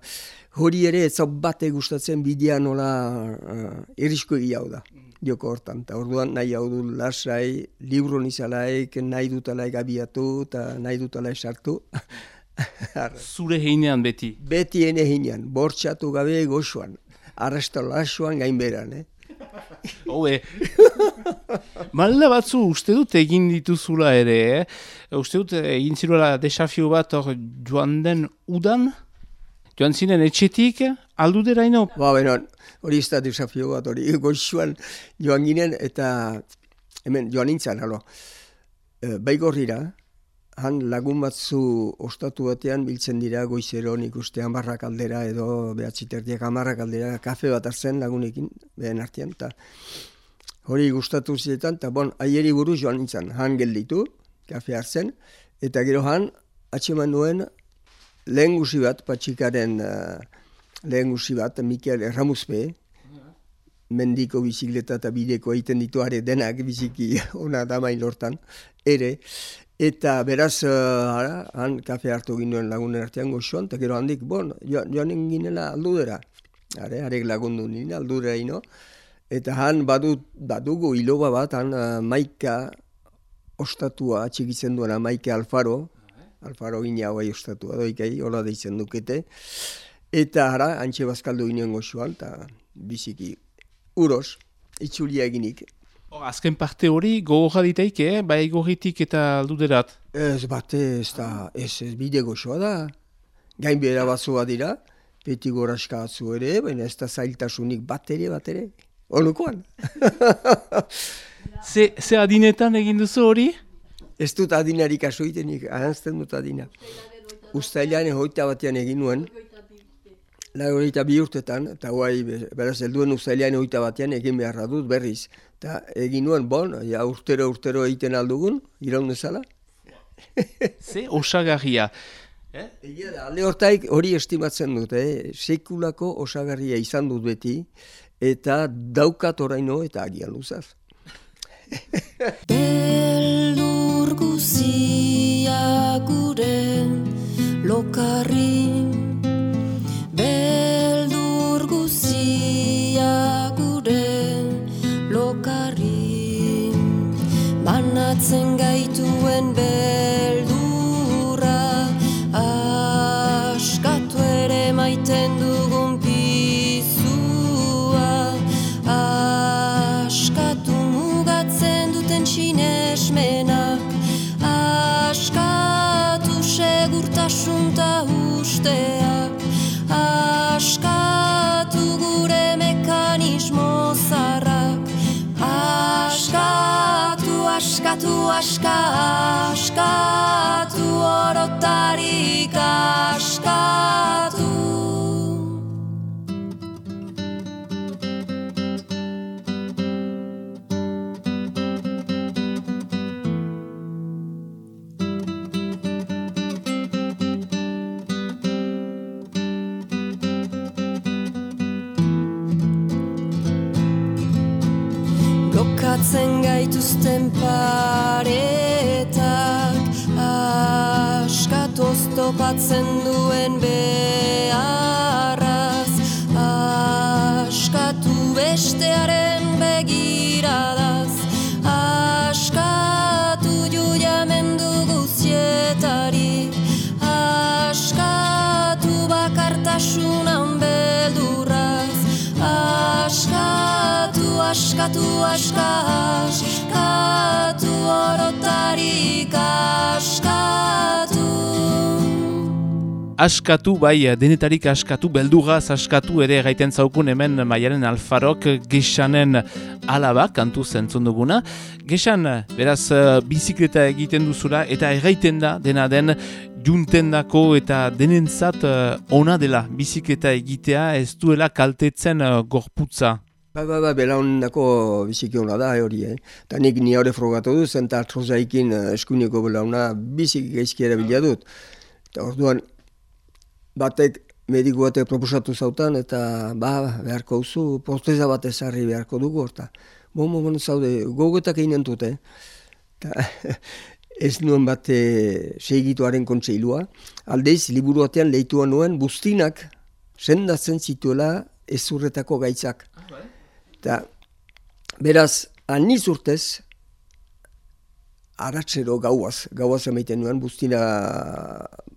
hori ere ez bate gustatzen bidea nola uh, errizko gehiago da. Joko hortan, eta orduan nahi hau du lasai, libro nizalaik, nahi dutalaik abiatu, eta nahi dutalaik sartu. Zure heinean beti? Beti ene heinean, bortxatu gabe goxuan, arresto lasuan gainberan, eh? Hoe. Malda batzu uste dut egin dituzula ere, eh? Uste dut egin ziruela desafio bat hor joan den udan? Joan zinen etxetik, aldu dira ino? Ba, benon, hori ez da desafio bat hori, goizuan joan ginen eta hemen joan nintzen, halo. E, Baigorrira, han lagun batzu ostatu batean biltzen dira goizero nik uste hamarrak aldera edo behatziterdiak hamarrak aldera kafe bat hartzen lagunekin behen artean eta hori gustatu ziretan eta bon, aieri buruz joan nintzen han gelditu kafe hartzen eta gero han atxeman duen lehen guzi bat patxikaren uh, lehen guzi bat Mikel Erramuzpe mendiko bizikleta eta bideko egiten ditu are denak biziki ona damain lortan ere Eta beraz, uh, han kafe hartu ginen lagunen artean goxuan, eta gero handik, bon, joan, joan ginela aldudera. are, arek lagundu nina, aldura ino. Eta han badut, badugu iloba bat, han uh, maika ostatua atxikitzen duena, maika alfaro, alfaro gine hau ostatua doikai, hola deitzen dukete. Eta ara, antxe bazkaldu ginen goxuan, eta biziki uros, itxulia eginik. azken parte hori gogorra diteik, eh? bai gorritik eta alduderat? Ez bate, ez da, ez, ez bide goxoa da. Gain behera batzua dira, beti goraska atzu ere, baina ez da zailtasunik bat ere, bat ere. Olukoan. ze, ze adinetan egin duzu hori? Ez dut adinarik aso itenik, ahantzten dut adina. Uztailean hoita batean egin nuen, Lagoreita bi urtetan, eta guai, beraz, helduen uztailean hoita batean egin beharra dut berriz. Eta egin nuen, bon, ja, urtero urtero egiten aldugun, iraun dezala. Ze osagarria. Eh? Egia da, alde hortaik hori estimatzen dut, eh? sekulako osagarria izan dut beti, eta daukat oraino eta agian luzaz. Beldur guzia gure lokarri Beldur guzia gure lokarri Banatzen gaituen beldurra askatu Lokatzen gaituzten paretak Askatu askatu, aska, askatu orotarik askatu Askatu, bai, denetarik askatu, beldugaz askatu ere gaiten zaukun hemen maialen alfarok gesanen alaba kantu zentzun duguna. Gesan, beraz, bizikleta egiten duzula eta erraiten da dena den juntendako eta denentzat uh, ona dela bizikleta egitea ez duela kaltetzen gorputza. Ba, ba, ba, bela honendako biziki hona da, hori, eh? Ta nik ni hori frogatu dut, zenta artrozaikin uh, eskuneko bela hona biziki gaizki erabila dut. Eta orduan, batek mediku batek proposatu zautan, eta ba, beharko duzu, proteza bat ezarri beharko dugu, eta bon, bon, bon, zaude, gogoetak egin dute, eta ez nuen bate segituaren kontseilua, aldeiz, liburu batean lehitua nuen, bustinak sendatzen zituela ezurretako gaitzak. Eta, beraz, aniz urtez, aratzero gauaz, gauaz emaiten nuen, buztina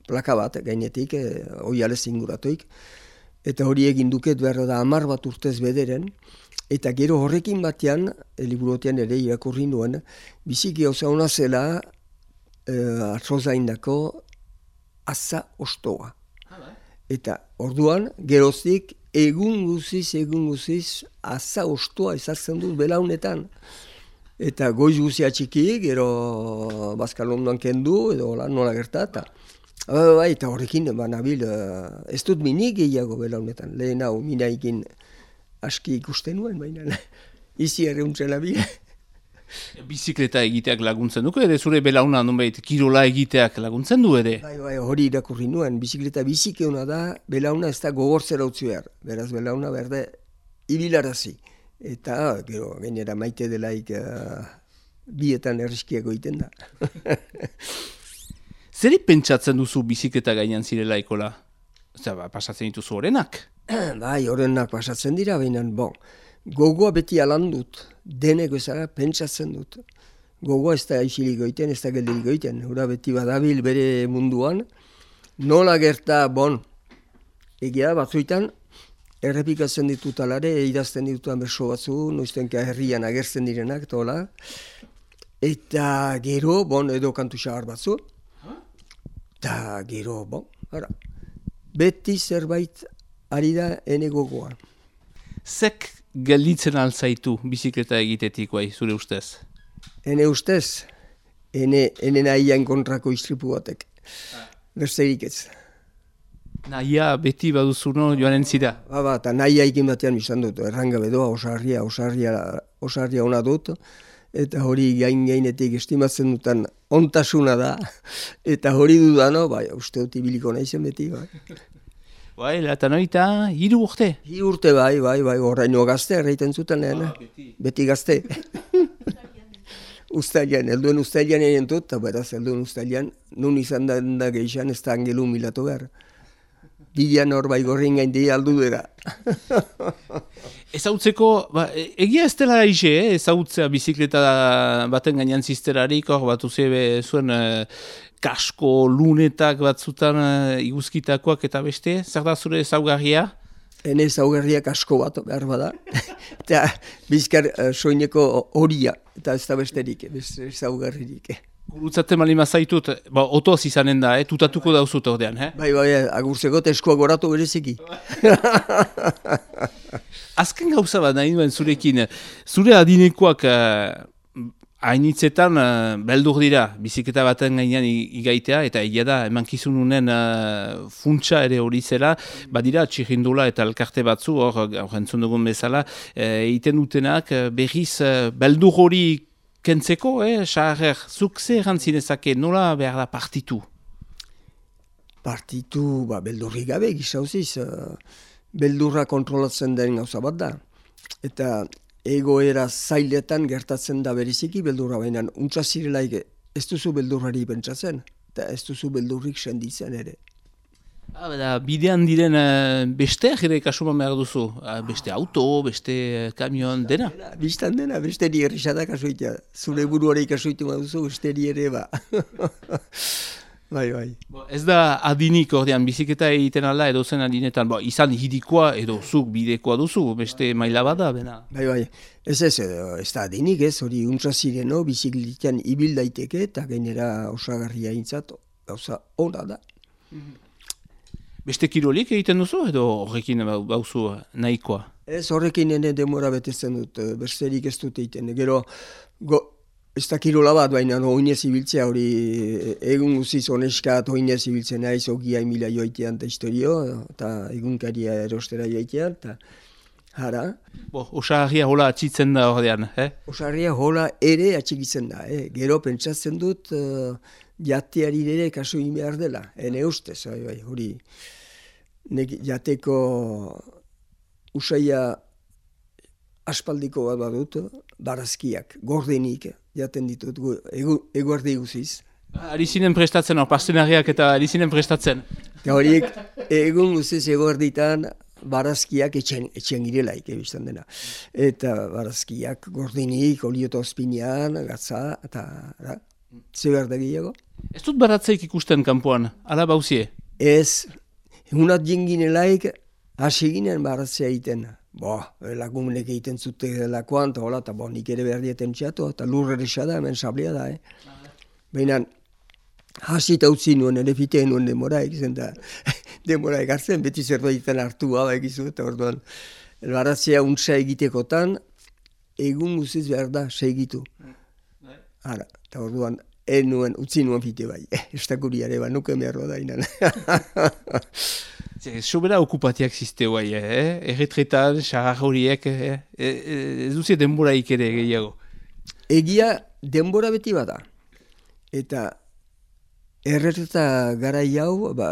plaka bat gainetik, e, oi alez inguratuik, eta hori egin duket behar da amar bat urtez bederen, eta gero horrekin batean, e, liburotean ere irakurri nuen, biziki hauza hona zela, e, artrozaindako asa ostoa. Eta orduan, geroztik, egun guziz, egun guziz, asa ostoa ezartzen dut belaunetan. Eta goiz guzia txiki, gero bazkalondoan kendu, edo hola, nola gertata. Ba, ba, ba, eta horrekin, ba, nabil, ez dut minik gehiago belaunetan. Lehen hau, minaikin aski ikusten nuen, baina izi erreuntzen nabil. Bizikleta egiteak laguntzen duko, ere zure belauna nunbait kirola egiteak laguntzen du ere? Bai, bai, hori irakurri nuen, bizikleta bizikeuna da, belauna ez da gogortzera utzi behar. Beraz, belauna berde ibilarazi. Eta, gero, gainera maite delaik uh, bietan erriskiago egiten da. Zeri pentsatzen duzu bizikleta gainean zirela ikola? Zer, ba, pasatzen dituzu horrenak? bai, horrenak pasatzen dira, baina, bon, gogoa beti alan dut, denek bezala pentsatzen dut. Gogoa ez da isilik goiten, ez da gelderik goiten, hura beti badabil bere munduan, nola gerta, bon, egia batzuetan, errepikatzen ditut alare, idazten ditutan berso batzu, noiztenka herrian agertzen direnak, tola. Eta gero, bon, edo kantu xahar batzu. Eta gero, bon, ara. Beti zerbait ari da ene gogoa. Zek gelditzen alzaitu bizikleta egitetik, bai, zure ustez? Ene ustez, ene, ene nahian kontrako istripu batek. Besterik ez. Naia beti baduzu no joan entzira. Ba, ba, eta nahia ikin batean bizan dut, erranga bedoa, osarria, osarria, osarria ona dut, eta hori gain gainetik estimatzen dutan ontasuna da, eta hori dudano, bai, uste dut ibiliko naizen beti, bai. Bai, eta noita, hiru urte. Hi urte bai, bai, bai, horreino gazte, erraiten zuten lehen, beti. beti gazte. Uztailan, helduen uztailan egin dut, eta beraz, helduen uztailan, nun izan da, da geixan, ez da angelu milatu behar. Bidean hor bai gorrin gain aldu dira. Ezautzeko, ba, e- egia ez dela aixe, eh? ezautzea bizikleta baten gainean zizterarik, hor bat uzebe zuen eh, kasko, lunetak batzutan eh, iguzkitakoak eta beste, zer da zure ezaugarria? Hene zaugarriak asko bat behar bada. eta bizkar uh, soineko horia, eta ez da besterik, beste zaugarririk. Gurutzaten mali mazaitut, ba, otoz izanen da, eh? tutatuko dauzut ordean, eh? Bai, bai, agurtzeko eskuak goratu bereziki. Azken gauza bat nahi duen zurekin, zure adinekoak uh, hainitzetan uh, beldur dira, biziketa baten gainean igaitea, eta egia da, emankizununen uh, funtsa ere hori zela, badira txirrindula eta elkarte batzu, hor, hor entzun dugun bezala, egiten dutenak uh, berriz uh, beldur hori kentzeko, eh, saharrer, zuk ze erantzinezake, nola behar da partitu? Partitu, ba, beldurri gabe, gizauziz, uh, beldurra kontrolatzen den gauza bat da. Eta egoera zailetan gertatzen da beriziki beldurra baina untsa zirelaik ez duzu beldurrari pentsatzen, eta ez duzu beldurrik senditzen ere. Ah, bada, bidean diren uh, besteak ere kasuman behar duzu, Ah, beste auto, beste eh, kamion, dena. Bistan dena, besteri errexada kasuitea. Zure buruare kasuitu baduzu, besteri ere ba. bai, bai. Bo, ez da adinik ordean biziketa egiten alda edo zen adinetan, bo, izan hirikoa edo zuk bidekoa duzu, beste maila bada, bena. Bai, bai. Ez ez, ez da adinik ez, hori untsa zireno, bizikletan ibil daiteke, eta gainera osagarria intzat, gauza ona da. Beste kirolik egiten duzu edo horrekin bau- bauzu nahikoa? Ez horrekin ene demora betetzen dut, eh, besterik ez dut egiten. Gero, go, ez da kirola bat, baina oinez ibiltzea hori eh, egun guziz oneskat oinez ibiltzen naiz ogia emila joitean eta historio, eta egunkaria erostera joitean, eta hara. Bo, osagarria hola atxitzen da ordean, eh? Osarria hola ere atxikitzen da, eh? gero pentsatzen dut uh, jateari ere kasu egin behar dela, ene ustez, bai, bai, hori nek jateko usaia aspaldiko bat badut, barazkiak, gordenik, jaten ditut, gu- egu, eguerdi guziz. Ari zinen prestatzen, hor, pastenariak eta ari zinen prestatzen. Eta horiek egun guziz eguerditan barazkiak etxen, etxen girelaik ebizten dena. Eta barazkiak gordinik, olioto ospinean, gatza, eta da, ze behar da gehiago. Ez dut baratzeik ikusten kanpoan, ala bauzie. Ez, egunat jinginelaik, hasi ginen baratzea egiten. Bo, lagunek egiten zute delakoan, eta hola, eta bo, nik ere behar dieten txatu, eta lur erresa da, hemen sablia da, eh. Baina, hasi eta utzi nuen, ere fiteen nuen demoraik, zen da, demoraik hartzen, beti zerbaiten hartu hau egizu, eta orduan, baratzea untsa egitekotan, egun guziz behar da, segitu. Ara, eta orduan, en nuen, utzi nuen fite bai, estakuriare, ba, nuke behar da inan. Sobera okupatiak ziste guai, eh? Erretretan, xarrar horiek, eh? E, e, ez duzie denboraik ere gehiago. Egia denbora beti bada. Eta erretreta garai hau, ba,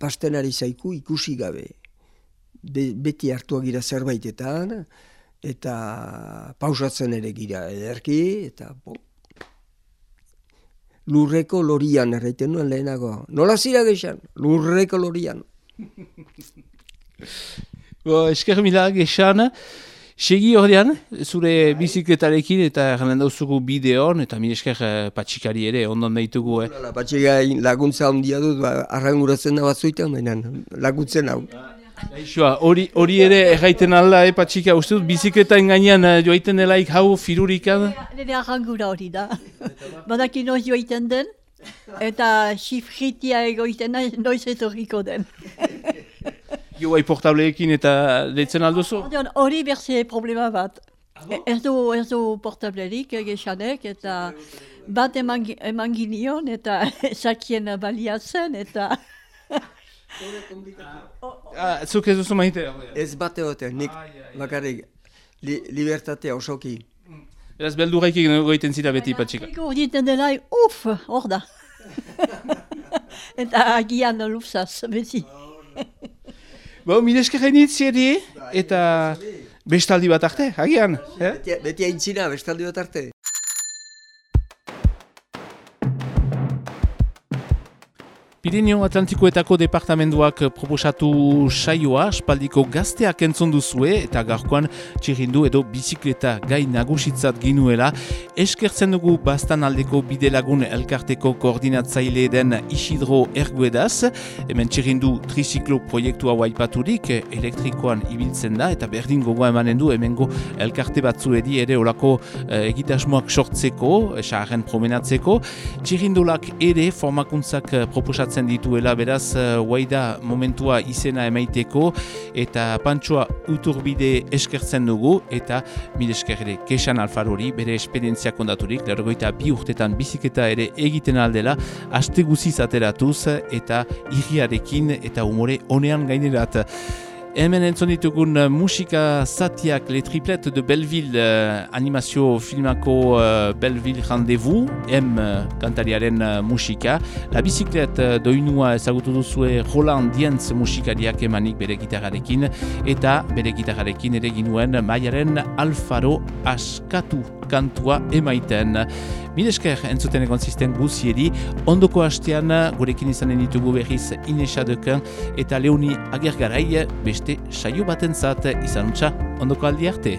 pastenari zaiku ikusi gabe. Be, beti hartuak gira zerbaitetan, eta pausatzen ere gira ederki, eta bo, lurreko lorian erraiten nuen lehenago. Nola zira gexan? Lurreko lorian. Bo, esker mila, gesan. Segi ordean, zure bizikletarekin eta erren dauzugu bideon, eta mi esker eh, patxikari ere, ondon daitugu, eh? La patxikai laguntza handia dut, ba, arranguratzen da batzuetan, baina laguntzen hau. Gaixoa, hori hori ere erraiten alda, eh, patxika, uste dut bizikletaen gainean eh, joaiten delaik hau firurikan? Nire arrangura hori da. Badaki noiz joiten den, eta xifritia egoiten da, noiz etorriko den. Joai portableekin eta deitzen alduzu? Hori berze problema bat. Ez du, ez du portablerik egexanek, eta bat eman, eman ginion, eta sakien baliatzen, eta... Ah, zuk ez duzu maite. Ez bate hote, nik bakarrik li, libertatea osoki. Beraz, beldurrekin goiten zira beti, patxika. Ego egiten dela, uf, hor da. eta agian luzaz, beti. Bo, mire esker gainitzieri, eta bestaldi bat arte, agian. Eh? Beti, beti aintzina, bestaldi bat arte. Pirineo Atlantikoetako departamenduak proposatu saioa, espaldiko gazteak entzun duzue eta gaurkoan txirindu edo bizikleta gai nagusitzat ginuela. Eskertzen dugu bastan aldeko bidelagun elkarteko koordinatzaile den Isidro Erguedaz. Hemen txirindu triziklo proiektu hau aipaturik elektrikoan ibiltzen da eta berdin gogoa emanen du hemengo elkarte batzuedi ere olako eh, egitasmoak sortzeko, saharren promenatzeko. Txirindulak ere formakuntzak eh, proposatzen dituela, beraz, uh, guaida momentua izena emaiteko eta pantsoa uturbide eskertzen dugu eta mil esker kesan alfarori bere esperientzia kondaturik, lergoita bi urtetan biziketa ere egiten aldela, aste guziz ateratuz eta irriarekin eta umore honean gainerat. Hemen entzun ditugun uh, musika zatiak Le Triplet de Belleville uh, animazio filmako uh, Belleville Rendezvous M uh, kantariaren uh, musika La Biciclette uh, doinua ezagutu duzue Roland Dientz musikariak emanik bere gitarrarekin eta bere gitarrarekin ere ginuen Maiaren Alfaro askatu kantua emaiten. Milesker entzuten egon zisten guzieri, ondoko hastean gurekin izanen ditugu berriz Inesa Dekan eta Leoni Agergarai beste saio baten zat izanuntza ondoko aldi arte.